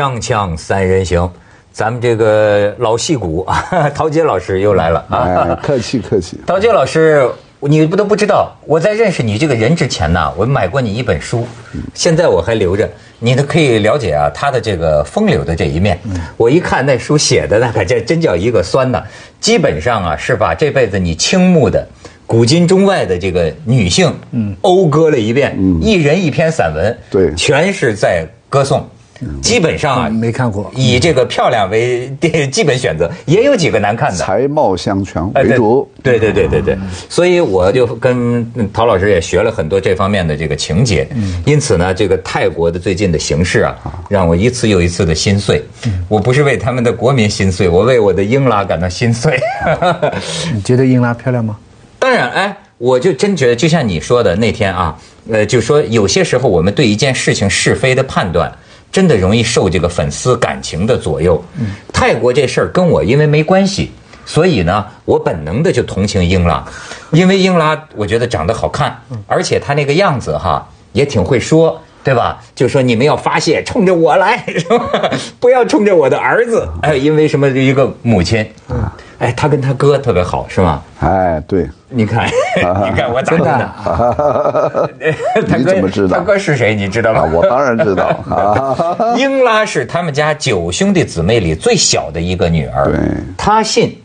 锵锵三人行，咱们这个老戏骨 陶杰老师又来了啊！哎，客气客气。陶杰老师，你不都不知道，我在认识你这个人之前呢，我买过你一本书，现在我还留着，你都可以了解啊他的这个风流的这一面。我一看那书写的那可这真叫一个酸呐，基本上啊是把这辈子你倾慕的。古今中外的这个女性，嗯，讴歌了一遍，嗯，一人一篇散文，对，全是在歌颂。基本上啊，没看过，以这个漂亮为基本选择，也有几个难看的，才貌相全为主。对对对对对，所以我就跟陶老师也学了很多这方面的这个情节。因此呢，这个泰国的最近的形势啊，让我一次又一次的心碎。我不是为他们的国民心碎，我为我的英拉感到心碎。你觉得英拉漂亮吗？当然，哎，我就真觉得，就像你说的那天啊，呃，就说有些时候我们对一件事情是非的判断，真的容易受这个粉丝感情的左右。泰国这事儿跟我因为没关系，所以呢，我本能的就同情英拉，因为英拉我觉得长得好看，而且她那个样子哈也挺会说，对吧？就说你们要发泄，冲着我来，是吧？不要冲着我的儿子，哎，因为什么？一个母亲，哎，他跟他哥特别好，是吗？哎，对，你看，你看我咋的 呢？你怎么知道？他哥是谁？你知道吗？我当然知道。英拉是他们家九兄弟姊妹里最小的一个女儿。对，他信。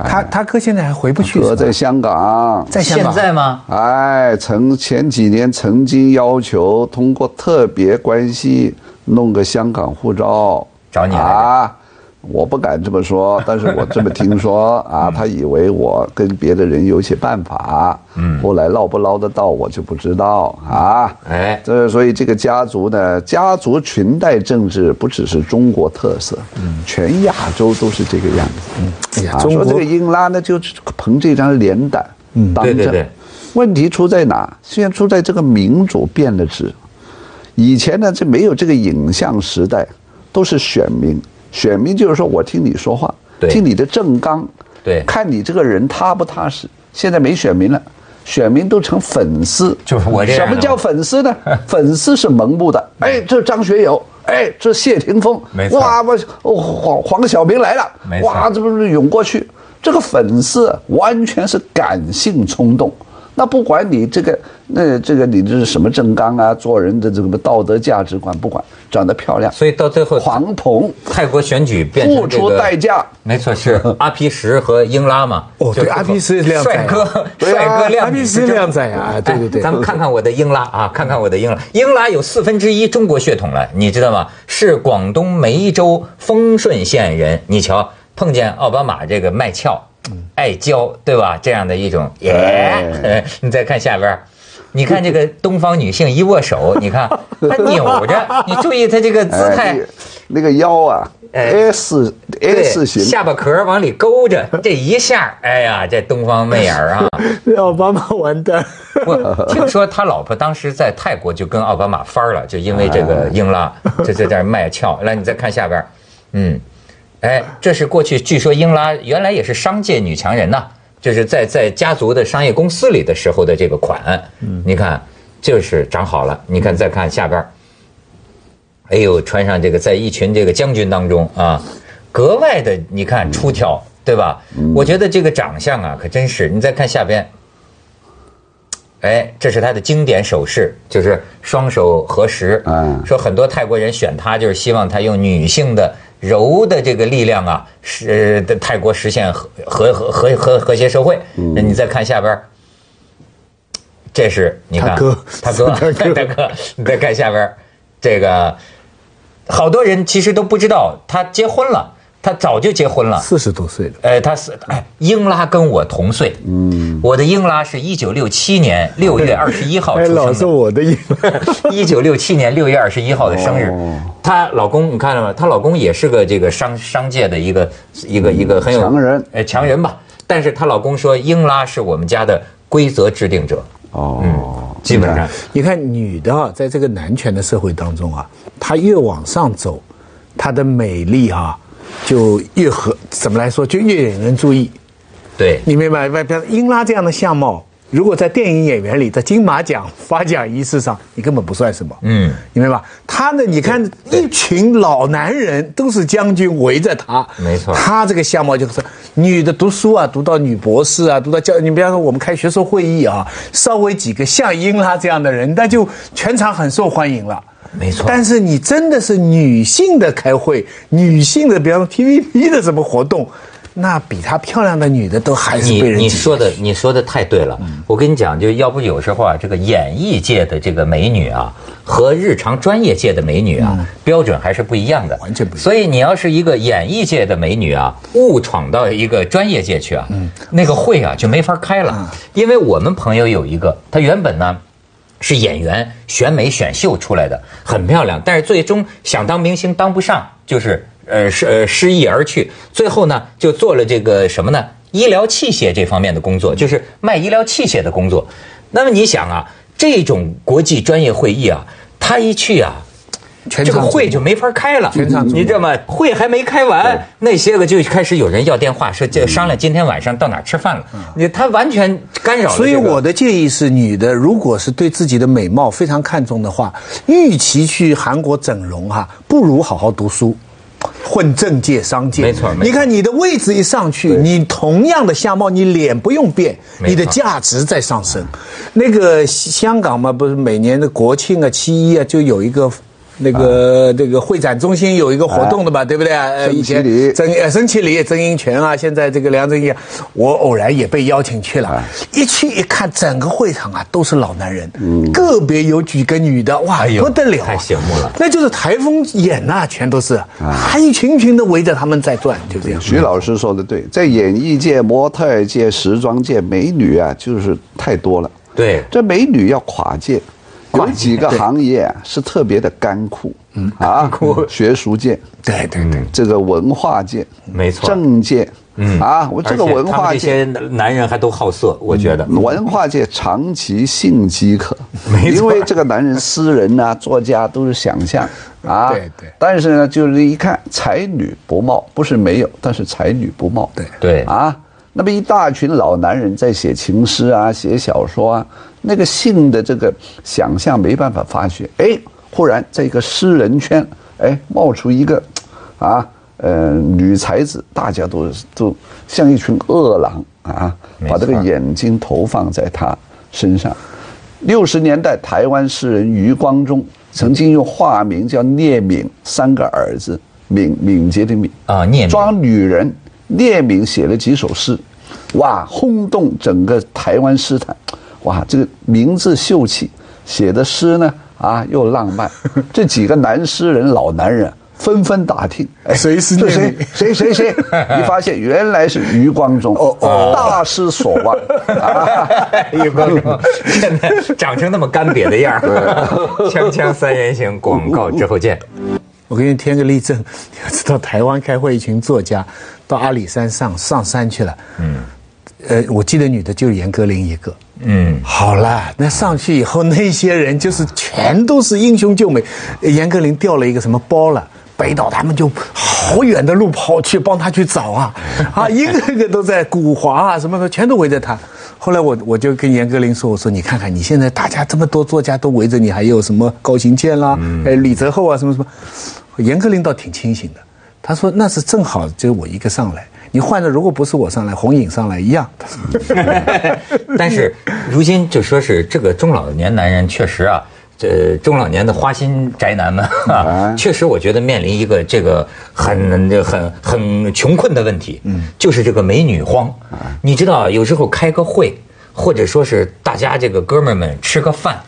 他他哥现在还回不去。哥在香港。在香港。现在吗？哎，曾前几年曾经要求通过特别关系弄个香港护照。找你啊。我不敢这么说，但是我这么听说 啊，他以为我跟别的人有些办法，嗯，后来捞不捞得到我就不知道啊，哎，这所以这个家族呢，家族裙带政治不只是中国特色，嗯，全亚洲都是这个样子，嗯，哎呀，说这个英拉呢，就凭这张脸胆，嗯，当政，问题出在哪？现在出在这个民主变了质，以前呢，这没有这个影像时代，都是选民。选民就是说我听你说话，听你的正纲，对，看你这个人踏不踏实。现在没选民了，选民都成粉丝。就是我这什么叫粉丝呢？粉丝是盲目的。哎，这张学友，哎，这谢霆锋，哇，我黄黄晓明来了，哇，这不是涌过去？这个粉丝完全是感性冲动。那不管你这个，那这个你这是什么正纲啊？做人的这个道德价值观，不管长得漂亮，所以到最后黄铜泰国选举变付出代价，没错是 阿皮什和英拉嘛。哦，对，阿皮什靓仔，帅哥，帅哥阿皮什靓仔啊，对对对。咱们看看我的英拉啊，看看我的英拉，英拉有四分之一中国血统了，你知道吗？是广东梅州丰顺县人。你瞧，碰见奥巴马这个卖俏。爱娇，对吧？这样的一种耶，你再看下边，你看这个东方女性一握手，你看她扭着，你注意她这个姿态，那个腰啊，S S 型，下巴壳往里勾着，这一下，哎呀，这东方媚眼啊，奥巴马完蛋。我听说他老婆当时在泰国就跟奥巴马翻了，就因为这个英拉就在这卖俏。来，你再看下边，嗯。哎，这是过去据说英拉原来也是商界女强人呐，就是在在家族的商业公司里的时候的这个款，你看就是长好了。你看再看下边，哎呦，穿上这个在一群这个将军当中啊，格外的你看出挑，对吧？我觉得这个长相啊，可真是。你再看下边，哎，这是他的经典手势，就是双手合十。说很多泰国人选他，就是希望他用女性的。柔的这个力量啊，是的，泰国实现和和和和和和谐社会。那你再看下边，这是你看他哥，他哥，大哥，你再看下边，这个好多人其实都不知道他结婚了。他早就结婚了，四十多岁了。哎，他是哎，英拉跟我同岁。嗯，我的英拉是一九六七年六月二十一号 出生的。老是我的英拉，一九六七年六月二十一号的生日。她老公你看到吗？她老公也是个这个商商界的一个一个一个很有强人，哎，强人吧。但是她老公说，英拉是我们家的规则制定者。哦，基本上，你看女的啊，在这个男权的社会当中啊，她越往上走，她的美丽啊。就越和怎么来说，就越引人注意。对，你明白？外边英拉这样的相貌，如果在电影演员里，在金马奖发奖仪式上，你根本不算什么。嗯，你明白吧？他呢？你看一群老男人都是将军围着他，没错。他这个相貌就是女的读书啊，读到女博士啊，读到教。你比方说我们开学术会议啊，稍微几个像英拉这样的人，那就全场很受欢迎了。没错。但是你真的是女性的开会，女性的，比方说 TVB 的什么活动。那比她漂亮的女的都还是被人。你你说的你说的太对了，我跟你讲，就要不有时候啊，这个演艺界的这个美女啊，和日常专业界的美女啊，标准还是不一样的，完全不一样。所以你要是一个演艺界的美女啊，误闯到一个专业界去啊，那个会啊就没法开了。因为我们朋友有一个，她原本呢是演员，选美选秀出来的，很漂亮，但是最终想当明星当不上，就是。呃，失呃失意而去，最后呢，就做了这个什么呢？医疗器械这方面的工作，就是卖医疗器械的工作。那么你想啊，这种国际专业会议啊，他一去啊。这个会就没法开了，全场你知道吗？会还没开完，那些个就开始有人要电话，说这商量今天晚上到哪吃饭了。你他完全干扰了。所以我的建议是，女的如果是对自己的美貌非常看重的话，与其去韩国整容哈，不如好好读书。混政界、商界，没错。你看你的位置一上去，你同样的相貌，你脸不用变，你的价值在上升。那个香港嘛，不是每年的国庆啊、七一啊，就有一个。那个这个会展中心有一个活动的吧，对不对？呃，以前曾呃曾庆礼、曾荫权啊，现在这个梁振英，我偶然也被邀请去了。一去一看，整个会场啊都是老男人，个别有几个女的，哇，不得了，太羡慕了。那就是台风眼呐，全都是，还一群群的围着他们在转，就这样。徐老师说的对，在演艺界、模特界、时装界，美女啊就是太多了。对，这美女要跨界。有几个行业是特别的干枯，嗯啊，学术界，对对对，这个文化界，没错，政界，嗯。啊，我这个文化界，这些男人还都好色，我觉得。文化界长期性饥渴，没错，因为这个男人诗人啊，作家都是想象啊，对对，但是呢，就是一看才女不貌，不是没有，但是才女不貌，对。对。啊，那么一大群老男人在写情诗啊，写小说啊。那个性的这个想象没办法发掘，哎，忽然在一个诗人圈，哎，冒出一个，啊，呃，女才子，大家都都像一群饿狼啊，把这个眼睛投放在她身上。六十年代，台湾诗人余光中曾经用化名叫聂敏，三个儿子，敏敏捷的敏啊，聂装女人，聂敏写了几首诗，哇，轰动整个台湾诗坛。哇，这个名字秀气，写的诗呢啊又浪漫，这几个男诗人老男人纷纷打听，谁是谁谁谁谁？一发现原来是余光中，哦哦，大失所望 啊！余光中现在长成那么干瘪的样儿，锵锵三人行广告之后见。我给你添个例证，你要知道台湾开会，一群作家到阿里山上上山去了，嗯。呃，我记得女的就是严歌苓一个。嗯，好了，那上去以后，那些人就是全都是英雄救美。严歌苓掉了一个什么包了，北岛他们就好远的路跑去帮他去找啊，啊，一个个都在古华啊什么的，全都围着他。后来我我就跟严歌苓说，我说你看看你现在大家这么多作家都围着你，还有什么高行健啦，还有李泽厚啊什么什么。严歌苓倒挺清醒的，他说那是正好就我一个上来。你换的，如果不是我上来，红影上来一样。但是如今就说是这个中老年男人，确实啊，这中老年的花心宅男们 啊，确实我觉得面临一个这个很很很穷困的问题，嗯，就是这个美女荒。你知道，有时候开个会，或者说是大家这个哥们儿们吃个饭，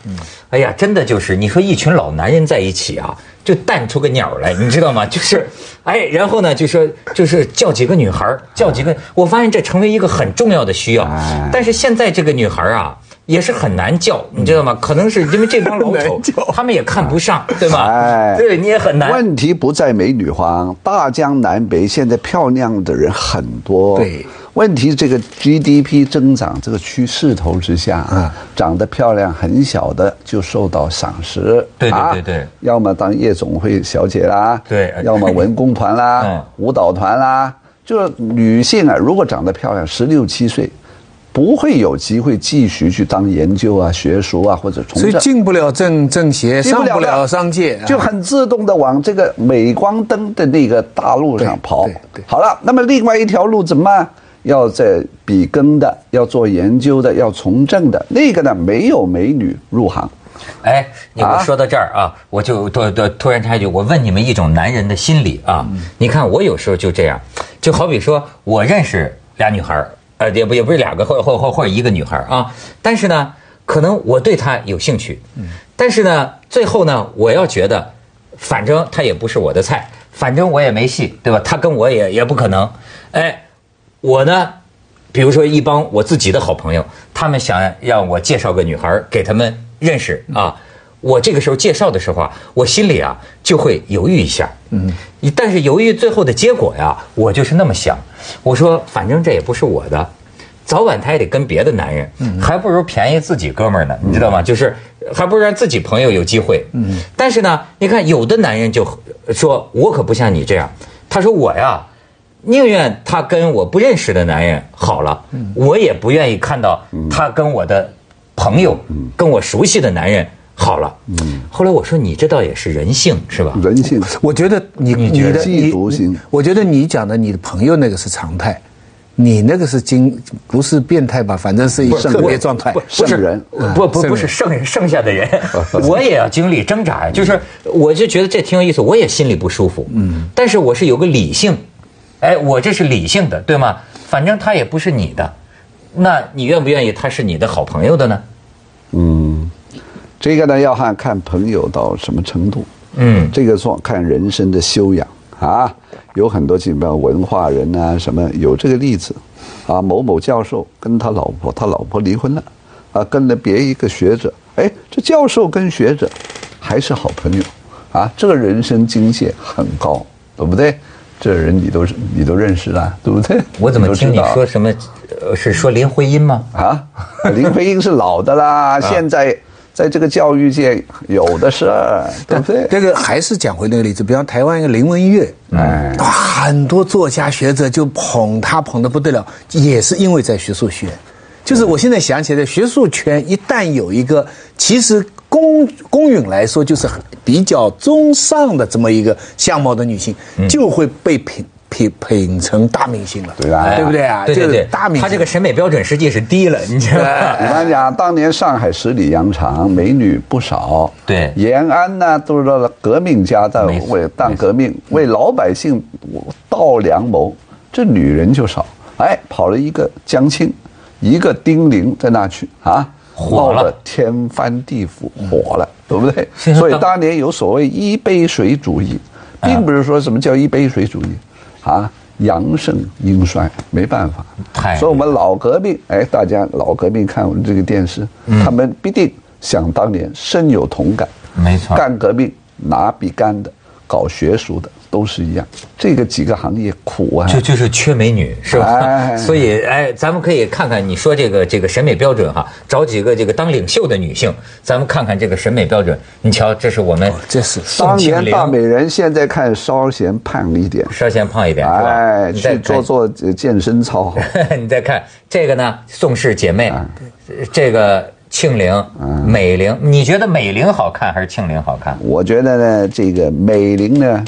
哎呀，真的就是你说一群老男人在一起啊。就淡出个鸟来，你知道吗？就是，哎，然后呢，就说就是叫几个女孩叫几个。我发现这成为一个很重要的需要。但是现在这个女孩啊，也是很难叫，你知道吗？可能是因为这帮老 丑，他们也看不上，对吗？哎，对你也很难。问题不在美女荒，大江南北现在漂亮的人很多。对。问题这个 GDP 增长这个趋势头之下啊，长得漂亮很小的就受到赏识，对对对对，要么当夜总会小姐啦，对，要么文工团啦，舞蹈团啦，就是女性啊，如果长得漂亮，十六七岁，不会有机会继续去当研究啊、学术啊或者从所以进不了政政协，上不了商界，就很自动的往这个镁光灯的那个大路上跑。好了，那么另外一条路怎么办？要在笔耕的，要做研究的，要从政的，那个呢没有美女入行。哎，你们说到这儿啊，我就突突突然插一句，我问你们一种男人的心理啊，你看我有时候就这样，就好比说我认识俩女孩呃，也不也不是两个，或或或或者一个女孩啊，但是呢，可能我对她有兴趣，但是呢，最后呢，我要觉得，反正她也不是我的菜，反正我也没戏，对吧？她跟我也也不可能，哎，我呢，比如说一帮我自己的好朋友，他们想让我介绍个女孩给他们认识啊，我这个时候介绍的时候啊，我心里啊就会犹豫一下，嗯，但是犹豫最后的结果呀，我就是那么想。我说，反正这也不是我的，早晚他也得跟别的男人，嗯还不如便宜自己哥们儿呢，你知道吗？就是还不如让自己朋友有机会。嗯但是呢，你看有的男人就说，我可不像你这样。他说我呀，宁愿他跟我不认识的男人好了，我也不愿意看到他跟我的朋友、跟我熟悉的男人。好了，嗯，后来我说你这倒也是人性是吧？人性，我觉得你你的嫉妒心，我觉得你讲的你的朋友那个是常态，你那个是经不是变态吧？反正是一特别状态，圣人，不不不是剩剩下的人，我也要经历挣扎。就是我就觉得这挺有意思，我也心里不舒服，嗯，但是我是有个理性，哎，我这是理性的，对吗？反正他也不是你的，那你愿不愿意他是你的好朋友的呢？嗯。这个呢，要看看朋友到什么程度。嗯，这个说看人生的修养啊，有很多基本文化人啊，什么有这个例子啊。某某教授跟他老婆，他老婆离婚了，啊，跟了别一个学者，哎，这教授跟学者还是好朋友啊。这个人生境界很高，对不对？这人你都是你都认识了，对不对？我怎么听你说什么？呃，是说林徽因吗？啊，林徽因是老的啦，现在。在这个教育界有的是，对不对？这个还是讲回那个例子，比方台湾一个林文月，哎，很多作家学者就捧他捧的不得了，也是因为在学术圈。就是我现在想起来，学术圈一旦有一个，其实公公允来说就是比较中上的这么一个相貌的女性，就会被品。品品成大明星了，对吧？对不对啊？对对对，大明星，他这个审美标准实际是低了，你知道吗？你看讲，当年上海十里洋场美女不少，对，延安呢都是说革命家在为当革命，为老百姓道良谋，这女人就少。哎，跑了一个江青，一个丁玲在那去啊，火了，天翻地覆，火了，对不对？所以当年有所谓一杯水主义，并不是说什么叫一杯水主义。啊，阳盛阴衰，没办法。所以，我们老革命，哎，大家老革命看我们这个电视，他们必定想当年深有同感。没错，干革命拿笔干的，搞学术的。都是一样，这个几个行业苦啊，就就是缺美女是吧？所以哎，咱们可以看看你说这个这个审美标准哈，找几个这个当领袖的女性，咱们看看这个审美标准。你瞧，这是我们这是当年大美人，现在看稍显胖一点，稍显胖一点？哎，去做做健身操。你再看这个呢，宋氏姐妹，这个庆龄、美龄，你觉得美龄好看还是庆龄好看？我觉得呢，这个美龄呢。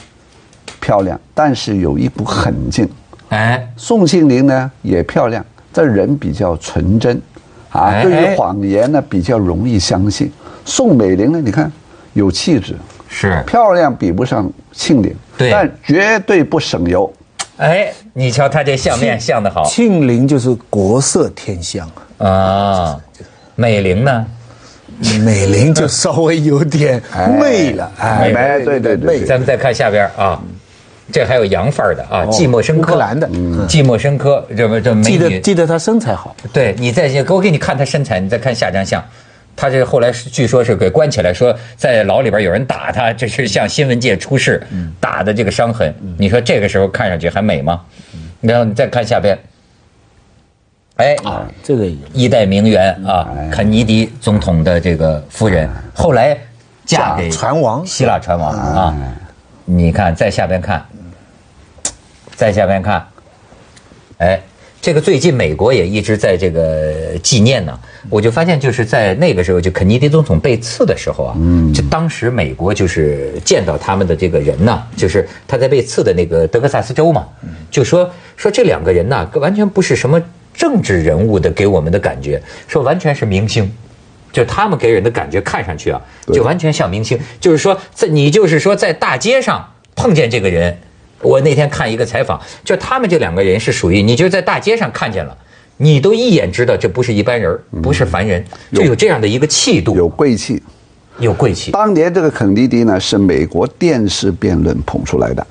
漂亮，但是有一股狠劲。哎，宋庆龄呢也漂亮，这人比较纯真，啊，对于谎言呢比较容易相信。宋美龄呢，你看有气质，是漂亮，比不上庆龄，对，但绝对不省油。哎，你瞧她这相面相的好。庆龄就是国色天香啊，美龄呢？美龄就稍微有点媚了，哎，对对对。咱们再看下边啊。这还有洋范儿的啊，寂寞深刻，兰的，寂寞深刻，这么这美女，记得记得她身材好。对你再我给你看她身材，你再看下张相，她这后来据说是给关起来，说在牢里边有人打她，这是向新闻界出示打的这个伤痕。你说这个时候看上去还美吗？然后你再看下边，哎，这个一代名媛啊，肯尼迪总统的这个夫人，后来嫁给船王，希腊船王啊。你看，在下边看，在下边看，哎，这个最近美国也一直在这个纪念呢。我就发现，就是在那个时候，就肯尼迪总统被刺的时候啊，就当时美国就是见到他们的这个人呢，就是他在被刺的那个德克萨斯州嘛，就说说这两个人呢，完全不是什么政治人物的给我们的感觉，说完全是明星，就他们给人的感觉看上去啊，就完全像明星。就是说，在你就是说在大街上碰见这个人，我那天看一个采访，就他们这两个人是属于你就在大街上看见了。你都一眼知道这不是一般人，不是凡人，就有这样的一个气度，有贵气，有贵气。当年这个肯尼迪呢，是美国电视辩论捧出来的，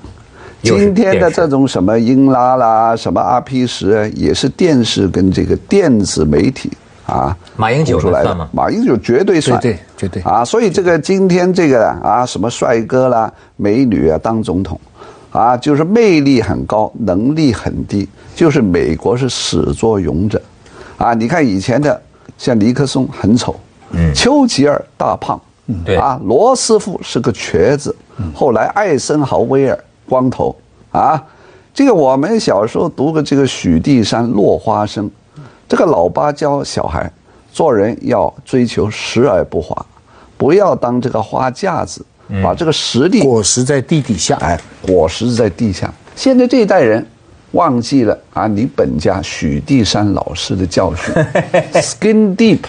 今天的这种什么英拉啦，什么阿皮什，也是电视跟这个电子媒体啊，马英九出来的吗？马英九绝对算，对，绝对啊。所以这个今天这个啊，什么帅哥啦、美女啊当总统。啊，就是魅力很高，能力很低，就是美国是始作俑者，啊，你看以前的像尼克松很丑，嗯，丘吉尔大胖，嗯，对，啊，罗斯福是个瘸子，后来艾森豪威尔光头，啊，这个我们小时候读个这个许地山落花生，这个老八教小孩做人要追求实而不华，不要当这个花架子。把这个实力果实在地底下，哎，果实在地下。现在这一代人忘记了啊，你本家许地山老师的教训，skin deep，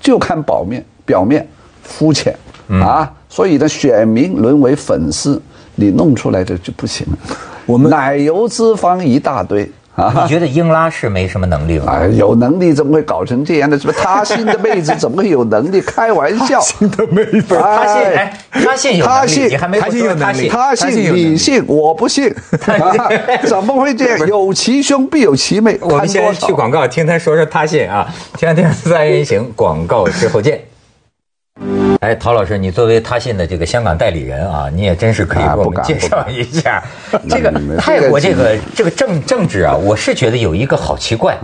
就看表面，表面肤浅啊。所以呢，选民沦为粉丝，你弄出来的就不行了。我们奶油脂肪一大堆。啊，你觉得英拉是没什么能力吗？哎，有能力怎么会搞成这样的？什么他信的妹子怎么会有能力？开玩笑，他信的妹子，他信，哎，他信有能力，你还没他信有能力，他信你信，我不信，怎么会这样？有其兄必有其妹。我们先去广告，听他说说他信啊。听听三人行，广告之后见。哎，陶老师，你作为他信的这个香港代理人啊，你也真是可以给我们介绍一下 这个泰国这个这个政政治啊。我是觉得有一个好奇怪，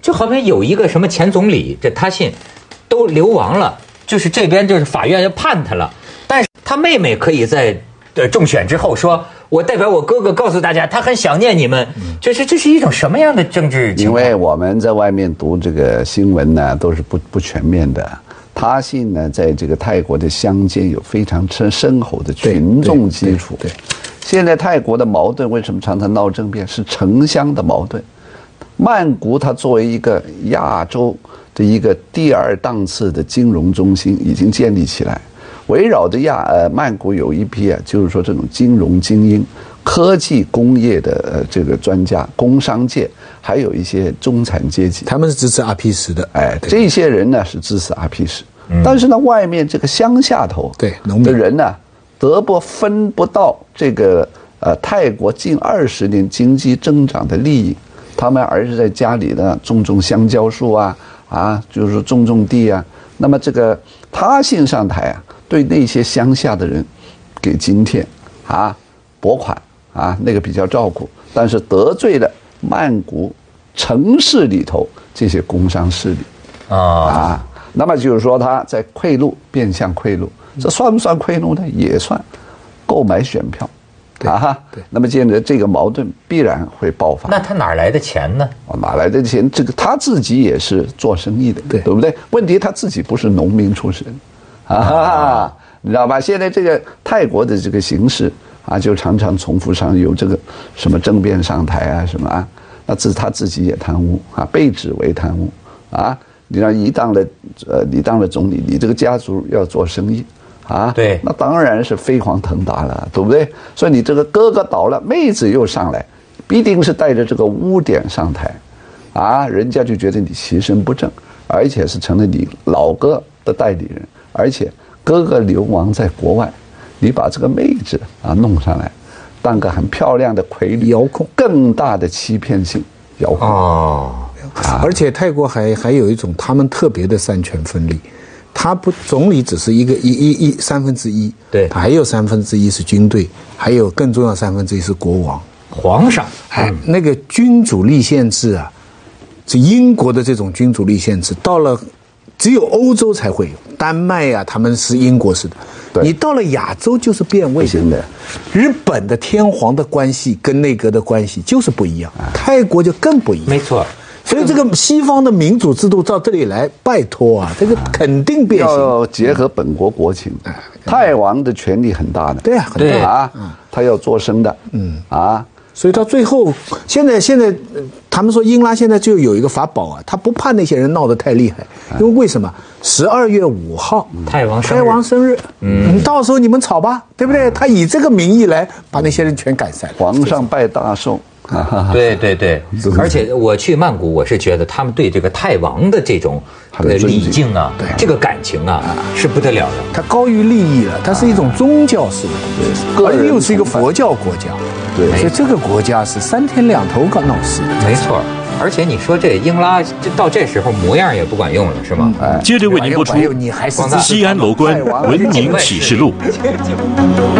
就好比有一个什么前总理，这他信都流亡了，就是这边就是法院要判他了，但是他妹妹可以在呃中选之后说，我代表我哥哥告诉大家，他很想念你们，就是这是一种什么样的政治？因为我们在外面读这个新闻呢，都是不不全面的。他信呢，在这个泰国的乡间有非常深深厚的群众基础。对，现在泰国的矛盾为什么常常闹政变？是城乡的矛盾。曼谷它作为一个亚洲的一个第二档次的金融中心已经建立起来，围绕着亚呃曼谷有一批啊，就是说这种金融精英、科技工业的呃这个专家、工商界。还有一些中产阶级，他们是支持阿皮什的，哎，这些人呢是支持阿皮什，但是呢，外面这个乡下头对的人呢，得不分不到这个呃泰国近二十年经济增长的利益，他们而是在家里呢种种香蕉树啊啊，就是种种地啊。那么这个他先上台啊，对那些乡下的人给津贴啊拨款啊，那个比较照顾，但是得罪了。曼谷城市里头这些工商势力。啊。啊，那么就是说他在贿赂，变相贿赂，这算不算贿赂呢？也算，购买选票，啊哈。对，那么接着这个矛盾必然会爆发。那他哪来的钱呢？哪来的钱？这个他自己也是做生意的，对对不对？问题他自己不是农民出身，啊，你知道吧？现在这个泰国的这个形势。啊，就常常重复上有这个什么政变上台啊，什么啊，那自他自己也贪污啊，被指为贪污啊。你让一当了，呃，你当了总理，你这个家族要做生意啊，对，那当然是飞黄腾达了，对不对？所以你这个哥哥倒了，妹子又上来，必定是带着这个污点上台，啊，人家就觉得你其身不正，而且是成了你老哥的代理人，而且哥哥流亡在国外。你把这个妹子啊弄上来，当个很漂亮的傀儡，遥控更大的欺骗性遥控哦，而且泰国还还有一种他们特别的三权分立，他不总理只是一个一一一三分之一，对，还有三分之一是军队，还有更重要三分之一是国王。皇上，哎，那个君主立宪制啊，是英国的这种君主立宪制，到了只有欧洲才会有，丹麦呀，他们是英国式的。你到了亚洲就是变味的，日本的天皇的关系跟内阁的关系就是不一样，泰国就更不一样。没错，所以这个西方的民主制度到这里来，拜托啊，这个肯定变形。要结合本国国情，泰王的权力很大的，对啊，很大啊，他要做生的，嗯啊。所以到最后，现在现在，他们说英拉现在就有一个法宝啊，他不怕那些人闹得太厉害，因为为什么？十二月五号，泰王太王生日，嗯，到时候你们吵吧，对不对？他以这个名义来把那些人全赶散。皇上拜大寿。对对对，而且我去曼谷，我是觉得他们对这个泰王的这种礼敬啊，这个感情啊，是不得了的。它高于利益了，它是一种宗教式的，而且又是一个佛教国家，对，所以这个国家是三天两头搞闹事。没错，而且你说这英拉，到这时候模样也不管用了，是吗？接着为您播出《西安楼观文明启示录》。